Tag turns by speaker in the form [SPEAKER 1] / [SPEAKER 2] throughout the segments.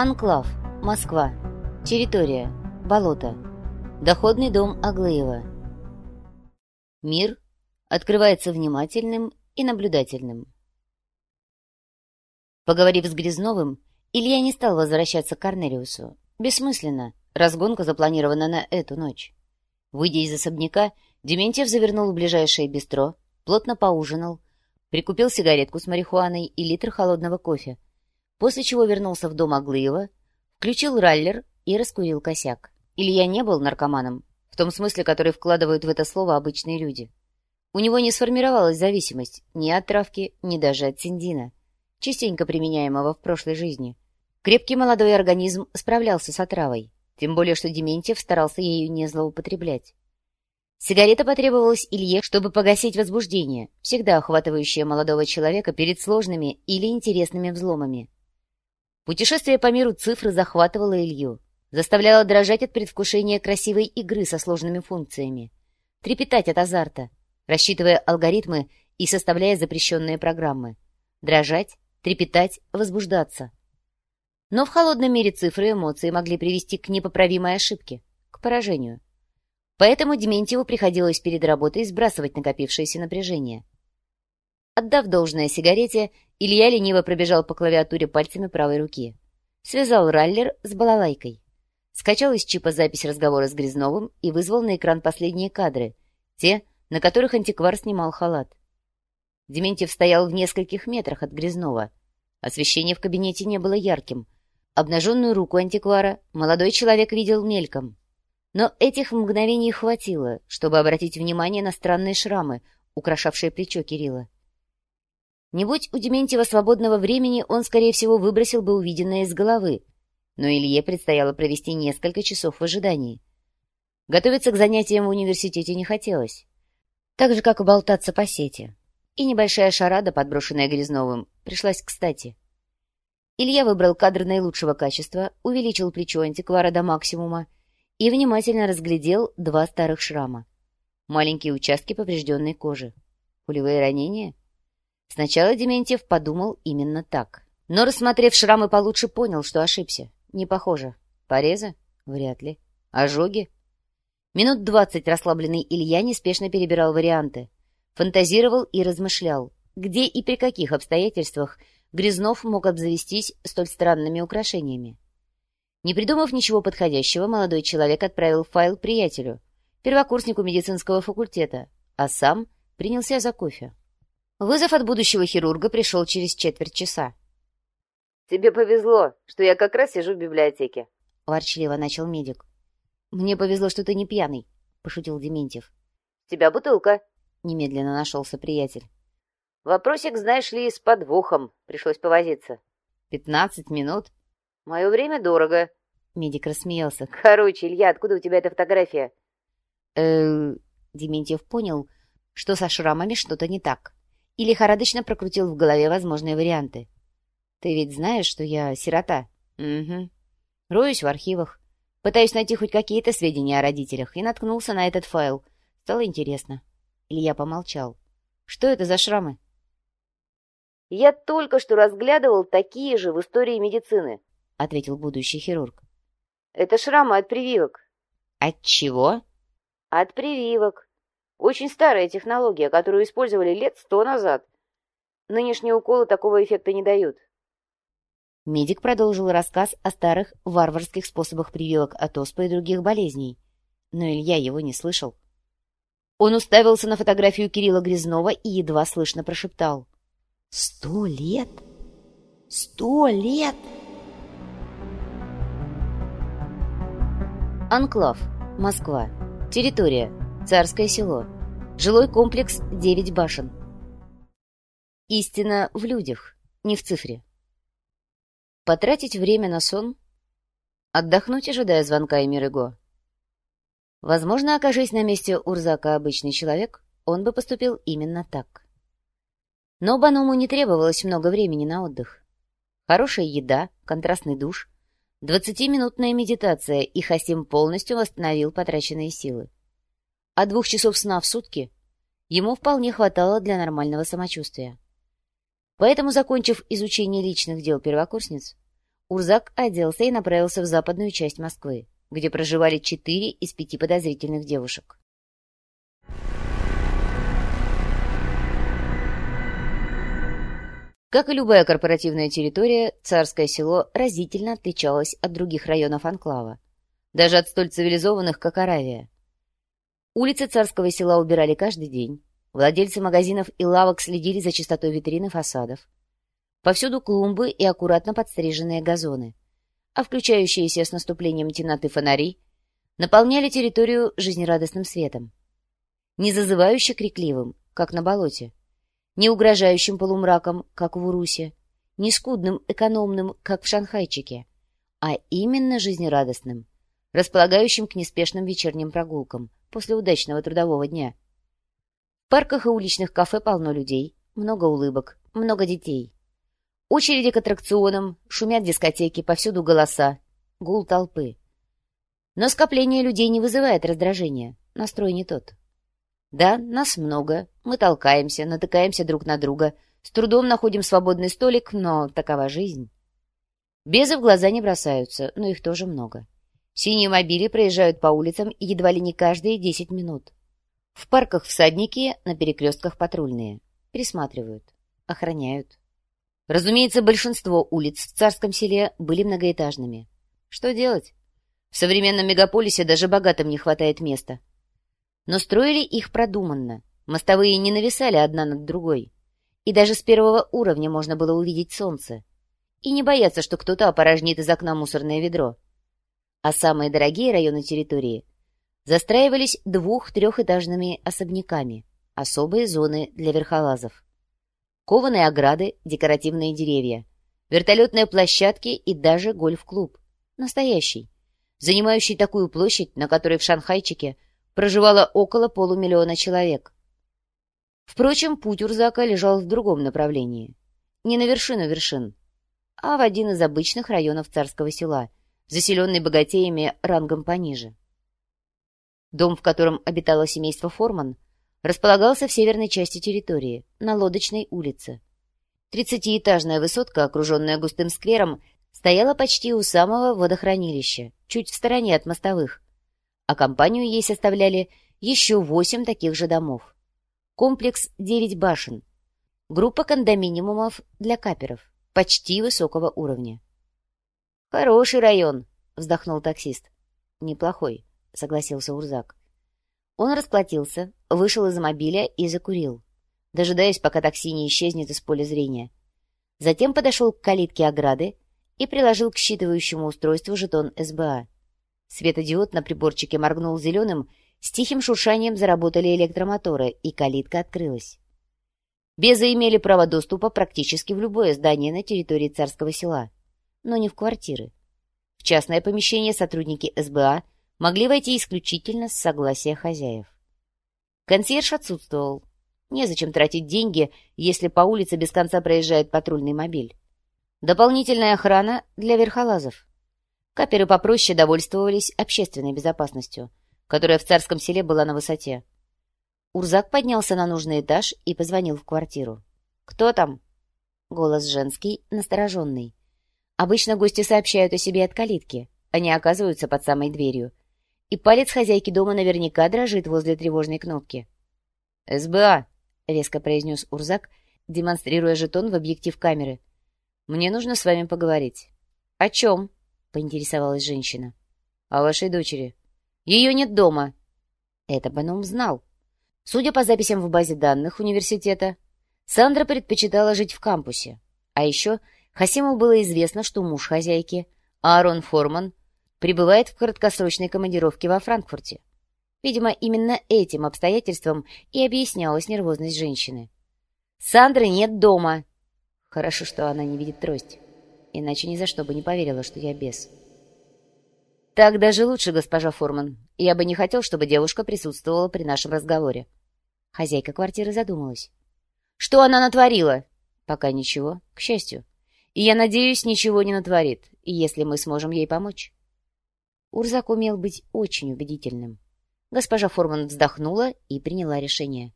[SPEAKER 1] Анклав. Москва. Территория. Болото. Доходный дом Аглыева. Мир открывается внимательным и наблюдательным. Поговорив с Грязновым, Илья не стал возвращаться к Корнелиусу. Бессмысленно. Разгонка запланирована на эту ночь. Выйдя из особняка, Дементьев завернул в ближайшее бистро, плотно поужинал, прикупил сигаретку с марихуаной и литр холодного кофе, после чего вернулся в дом Аглыева, включил раллер и раскурил косяк. Илья не был наркоманом, в том смысле, который вкладывают в это слово обычные люди. У него не сформировалась зависимость ни от травки, ни даже от синдина, частенько применяемого в прошлой жизни. Крепкий молодой организм справлялся с отравой, тем более что Дементьев старался ею не злоупотреблять. Сигарета потребовалась Илье, чтобы погасить возбуждение, всегда охватывающее молодого человека перед сложными или интересными взломами. Путешествие по миру цифры захватывало Илью, заставляло дрожать от предвкушения красивой игры со сложными функциями, трепетать от азарта, рассчитывая алгоритмы и составляя запрещенные программы, дрожать, трепетать, возбуждаться. Но в холодном мире цифры и эмоции могли привести к непоправимой ошибке, к поражению. Поэтому Дементьеву приходилось перед работой сбрасывать накопившееся напряжение. Отдав должное сигарете, Илья лениво пробежал по клавиатуре пальцами правой руки. Связал раллер с балалайкой. Скачал из чипа запись разговора с Грязновым и вызвал на экран последние кадры, те, на которых антиквар снимал халат. Дементьев стоял в нескольких метрах от Грязнова. Освещение в кабинете не было ярким. Обнаженную руку антиквара молодой человек видел мельком. Но этих мгновений хватило, чтобы обратить внимание на странные шрамы, украшавшие плечо Кирилла. Не будь у Дементьева свободного времени, он, скорее всего, выбросил бы увиденное из головы, но Илье предстояло провести несколько часов в ожидании. Готовиться к занятиям в университете не хотелось, так же, как болтаться по сети. И небольшая шарада, подброшенная Грязновым, пришлась кстати. Илья выбрал кадр наилучшего качества, увеличил плечо антиквара до максимума и внимательно разглядел два старых шрама. Маленькие участки поврежденной кожи. Пулевые ранения? Сначала Дементьев подумал именно так. Но, рассмотрев шрамы получше, понял, что ошибся. Не похоже. Порезы? Вряд ли. Ожоги? Минут двадцать расслабленный Илья неспешно перебирал варианты. Фантазировал и размышлял, где и при каких обстоятельствах Грязнов мог обзавестись столь странными украшениями. Не придумав ничего подходящего, молодой человек отправил файл приятелю, первокурснику медицинского факультета, а сам принялся за кофе. Вызов от будущего хирурга пришел через четверть часа.
[SPEAKER 2] «Тебе повезло, что я как раз сижу в библиотеке», —
[SPEAKER 1] ворчливо начал медик. «Мне повезло, что ты не пьяный», — пошутил Дементьев.
[SPEAKER 2] «У тебя бутылка», —
[SPEAKER 1] немедленно нашелся приятель.
[SPEAKER 2] «Вопросик, знаешь ли, с подвохом. Пришлось повозиться».
[SPEAKER 1] «Пятнадцать минут?»
[SPEAKER 2] «Мое время дорого».
[SPEAKER 1] Медик рассмеялся.
[SPEAKER 2] «Короче, Илья, откуда у тебя эта фотография?»
[SPEAKER 1] э Дементьев понял, что со шрамами что-то не так, и лихорадочно прокрутил в голове возможные варианты. «Ты ведь знаешь, что я сирота?» «Угу. Роюсь в архивах, пытаюсь найти хоть какие-то сведения о родителях, и наткнулся на этот файл. Стало интересно». Илья помолчал. «Что это за шрамы?»
[SPEAKER 2] «Я только что разглядывал такие же в истории медицины», —
[SPEAKER 1] ответил будущий хирург.
[SPEAKER 2] «Это шрамы от прививок».
[SPEAKER 1] «От чего?»
[SPEAKER 2] «От прививок. Очень старая технология, которую использовали лет сто назад. Нынешние уколы такого эффекта не дают».
[SPEAKER 1] Медик продолжил рассказ о старых варварских способах прививок от оспы и других болезней. Но Илья его не слышал. Он уставился на фотографию Кирилла Грязнова и едва слышно прошептал. «Сто лет? Сто лет!» Анклав. Москва. Территория. Царское село. Жилой комплекс «Девять башен». Истина в людях, не в цифре. Потратить время на сон? Отдохнуть, ожидая звонка Эмирыго? Возможно, окажись на месте Урзака обычный человек, он бы поступил именно так. Но Бануму не требовалось много времени на отдых. Хорошая еда, контрастный душ — Двадцатиминутная медитация, и Хасим полностью восстановил потраченные силы. А двух часов сна в сутки ему вполне хватало для нормального самочувствия. Поэтому, закончив изучение личных дел первокурсниц, Урзак оделся и направился в западную часть Москвы, где проживали четыре из пяти подозрительных девушек. Как и любая корпоративная территория, царское село разительно отличалось от других районов анклава, даже от столь цивилизованных, как Аравия. Улицы царского села убирали каждый день, владельцы магазинов и лавок следили за чистотой витрин и фасадов. Повсюду клумбы и аккуратно подстриженные газоны, а включающиеся с наступлением темноты фонари наполняли территорию жизнерадостным светом. Не зазывающе крикливым, как на болоте, не угрожающим полумраком, как в Урусе, не скудным, экономным, как в Шанхайчике, а именно жизнерадостным, располагающим к неспешным вечерним прогулкам после удачного трудового дня. В парках и уличных кафе полно людей, много улыбок, много детей. Очереди к аттракционам, шумят дискотеки, повсюду голоса, гул толпы. Но скопление людей не вызывает раздражения, настрой не тот. Да, нас много, мы толкаемся, натыкаемся друг на друга, с трудом находим свободный столик, но такова жизнь. Безы в глаза не бросаются, но их тоже много. Синие мобили проезжают по улицам едва ли не каждые десять минут. В парках всадники, на перекрестках патрульные. Присматривают, охраняют. Разумеется, большинство улиц в Царском селе были многоэтажными. Что делать? В современном мегаполисе даже богатым не хватает места. Но строили их продуманно. Мостовые не нависали одна над другой. И даже с первого уровня можно было увидеть солнце. И не бояться, что кто-то опорожнит из окна мусорное ведро. А самые дорогие районы территории застраивались двух-трехэтажными особняками, особые зоны для верхолазов. Кованые ограды, декоративные деревья, вертолетные площадки и даже гольф-клуб. Настоящий, занимающий такую площадь, на которой в Шанхайчике – проживало около полумиллиона человек. Впрочем, путь Урзака лежал в другом направлении. Не на вершину вершин, а в один из обычных районов царского села, заселенный богатеями рангом пониже. Дом, в котором обитало семейство Форман, располагался в северной части территории, на Лодочной улице. Тридцатиэтажная высотка, окруженная густым сквером, стояла почти у самого водохранилища, чуть в стороне от мостовых, а компанию ей составляли еще восемь таких же домов. Комплекс «Девять башен». Группа кондоминиумов для каперов, почти высокого уровня. «Хороший район», — вздохнул таксист. «Неплохой», — согласился Урзак. Он расплатился, вышел из мобиля и закурил, дожидаясь, пока такси не исчезнет из поля зрения. Затем подошел к калитке ограды и приложил к считывающему устройству жетон СБА. Светодиод на приборчике моргнул зеленым, с тихим шуршанием заработали электромоторы, и калитка открылась. Безы имели право доступа практически в любое здание на территории царского села, но не в квартиры. В частное помещение сотрудники СБА могли войти исключительно с согласия хозяев. Консьерж отсутствовал. Незачем тратить деньги, если по улице без конца проезжает патрульный мобиль. Дополнительная охрана для верхолазов. Каперы попроще довольствовались общественной безопасностью, которая в царском селе была на высоте. Урзак поднялся на нужный этаж и позвонил в квартиру. «Кто там?» Голос женский, настороженный. Обычно гости сообщают о себе от калитки, они оказываются под самой дверью. И палец хозяйки дома наверняка дрожит возле тревожной кнопки. «СБА», — резко произнес Урзак, демонстрируя жетон в объектив камеры. «Мне нужно с вами поговорить». «О чем?» — поинтересовалась женщина. — О вашей дочери. Ее нет дома. Это Баном знал. Судя по записям в базе данных университета, Сандра предпочитала жить в кампусе. А еще Хасиму было известно, что муж хозяйки, Аарон Форман, пребывает в краткосрочной командировке во Франкфурте. Видимо, именно этим обстоятельством и объяснялась нервозность женщины. «Сандры нет дома!» Хорошо, что она не видит трость иначе ни за что бы не поверила, что я бес. «Так даже лучше, госпожа Форман. Я бы не хотел, чтобы девушка присутствовала при нашем разговоре». Хозяйка квартиры задумалась. «Что она натворила?» «Пока ничего, к счастью. И я надеюсь, ничего не натворит, если мы сможем ей помочь». Урзак умел быть очень убедительным. Госпожа Форман вздохнула и приняла решение.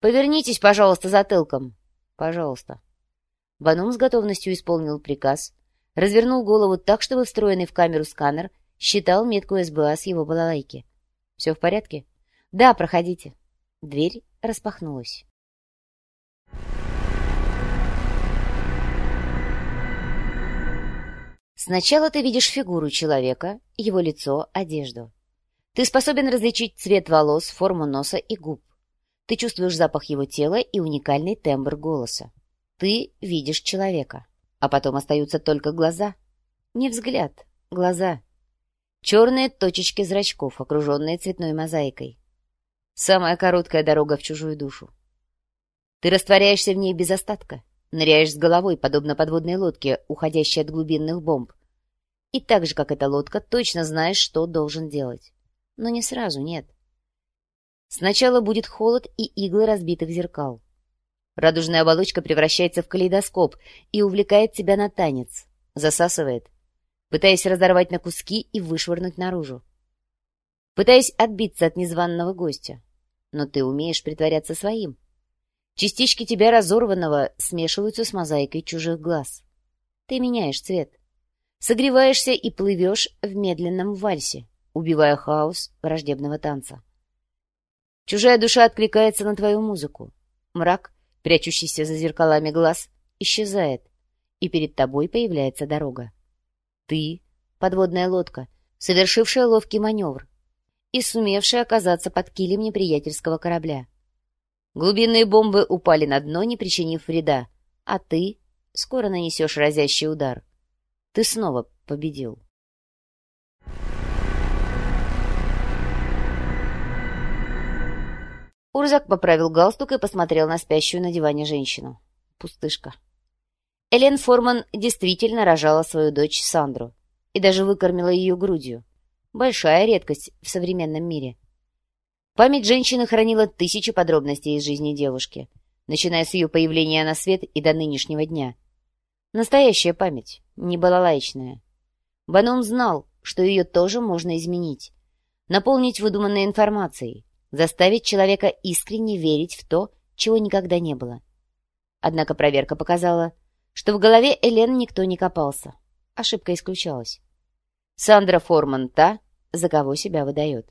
[SPEAKER 1] «Повернитесь, пожалуйста, затылком». «Пожалуйста». Банум с готовностью исполнил приказ, развернул голову так, чтобы встроенный в камеру сканер считал метку СБА с его балалайки. «Все в порядке?» «Да, проходите». Дверь распахнулась. Сначала ты видишь фигуру человека, его лицо, одежду. Ты способен различить цвет волос, форму носа и губ. Ты чувствуешь запах его тела и уникальный тембр голоса. Ты видишь человека. А потом остаются только глаза. Не взгляд, глаза. Черные точечки зрачков, окруженные цветной мозаикой. Самая короткая дорога в чужую душу. Ты растворяешься в ней без остатка, ныряешь с головой, подобно подводной лодке, уходящей от глубинных бомб. И так же, как эта лодка, точно знаешь, что должен делать. Но не сразу, нет. Сначала будет холод и иглы разбитых зеркал. Радужная оболочка превращается в калейдоскоп и увлекает тебя на танец, засасывает, пытаясь разорвать на куски и вышвырнуть наружу. Пытаясь отбиться от незваного гостя. Но ты умеешь притворяться своим. Частички тебя разорванного смешиваются с мозаикой чужих глаз. Ты меняешь цвет. Согреваешься и плывешь в медленном вальсе, убивая хаос враждебного танца. Чужая душа откликается на твою музыку. Мрак, прячущийся за зеркалами глаз, исчезает, и перед тобой появляется дорога. Ты — подводная лодка, совершившая ловкий маневр и сумевшая оказаться под килем неприятельского корабля. Глубинные бомбы упали на дно, не причинив вреда, а ты скоро нанесешь разящий удар. Ты снова победил. Урзак поправил галстук и посмотрел на спящую на диване женщину. Пустышка. Элен Форман действительно рожала свою дочь Сандру и даже выкормила ее грудью. Большая редкость в современном мире. Память женщины хранила тысячи подробностей из жизни девушки, начиная с ее появления на свет и до нынешнего дня. Настоящая память, не балалаечная. Банум знал, что ее тоже можно изменить, наполнить выдуманной информацией, заставить человека искренне верить в то, чего никогда не было. Однако проверка показала, что в голове Элен никто не копался. Ошибка исключалась. Сандра Форман та, за кого себя выдает.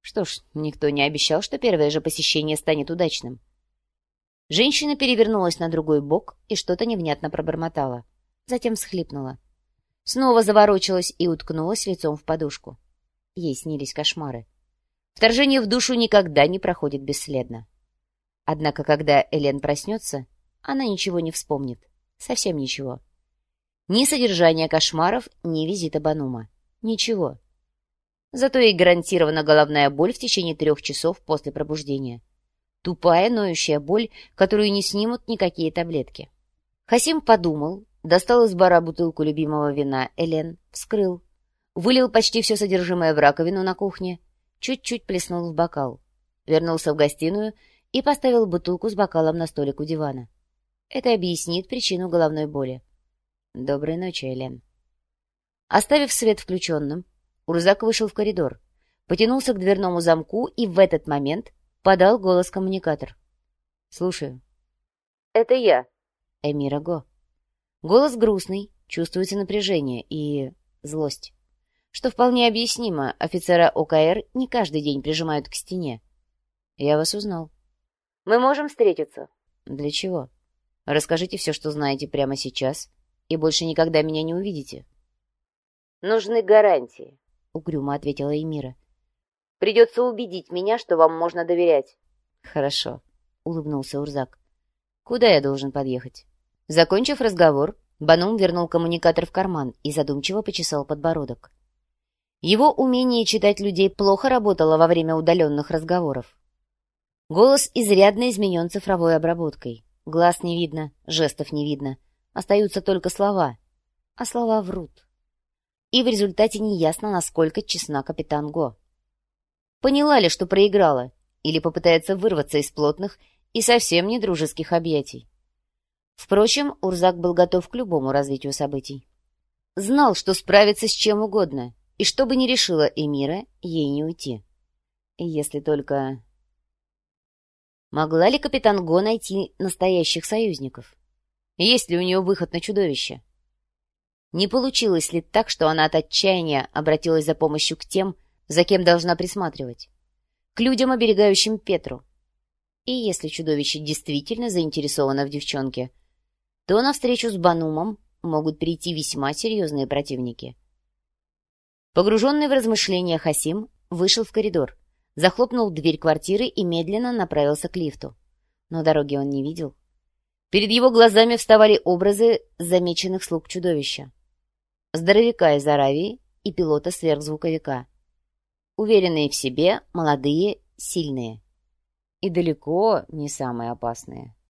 [SPEAKER 1] Что ж, никто не обещал, что первое же посещение станет удачным. Женщина перевернулась на другой бок и что-то невнятно пробормотала. Затем всхлипнула. Снова заворочилась и уткнулась лицом в подушку. Ей снились кошмары. Вторжение в душу никогда не проходит бесследно. Однако, когда Элен проснется, она ничего не вспомнит. Совсем ничего. Ни содержания кошмаров, ни визита Банума. Ничего. Зато ей гарантирована головная боль в течение трех часов после пробуждения. Тупая, ноющая боль, которую не снимут никакие таблетки. Хасим подумал, достал из бара бутылку любимого вина Элен, вскрыл, вылил почти все содержимое в раковину на кухне, чуть-чуть плеснул в бокал, вернулся в гостиную и поставил бутылку с бокалом на столик у дивана. Это объяснит причину головной боли. Доброй ночи, Элен. Оставив свет включенным, Урзак вышел в коридор, потянулся к дверному замку и в этот момент подал голос коммуникатор. «Слушаю».
[SPEAKER 2] «Это я».
[SPEAKER 1] Эмира Го. Голос грустный, чувствуется напряжение и злость что вполне объяснимо, офицера ОКР не каждый день прижимают к стене. Я вас узнал.
[SPEAKER 2] Мы можем встретиться.
[SPEAKER 1] Для чего? Расскажите все, что знаете прямо сейчас, и больше никогда меня не увидите.
[SPEAKER 2] Нужны гарантии,
[SPEAKER 1] угрюмо ответила Эмира.
[SPEAKER 2] Придется убедить меня, что вам можно доверять.
[SPEAKER 1] Хорошо, улыбнулся Урзак. Куда я должен подъехать? Закончив разговор, Банум вернул коммуникатор в карман и задумчиво почесал подбородок. Его умение читать людей плохо работало во время удаленных разговоров. Голос изрядно изменен цифровой обработкой. Глаз не видно, жестов не видно. Остаются только слова. А слова врут. И в результате неясно, насколько честна капитан Го. Поняла ли, что проиграла, или попытается вырваться из плотных и совсем не дружеских объятий. Впрочем, Урзак был готов к любому развитию событий. Знал, что справится с чем угодно, и что бы ни решила Эмира, ей не уйти. Если только... Могла ли капитан Го найти настоящих союзников? Есть ли у нее выход на чудовище? Не получилось ли так, что она от отчаяния обратилась за помощью к тем, за кем должна присматривать? К людям, оберегающим Петру. И если чудовище действительно заинтересовано в девчонке, то на встречу с Банумом могут прийти весьма серьезные противники. Погруженный в размышления Хасим вышел в коридор, захлопнул дверь квартиры и медленно направился к лифту. Но дороги он не видел. Перед его глазами вставали образы замеченных слуг чудовища. Здоровяка из Аравии и пилота сверхзвуковика. Уверенные в себе, молодые, сильные. И далеко не самые опасные.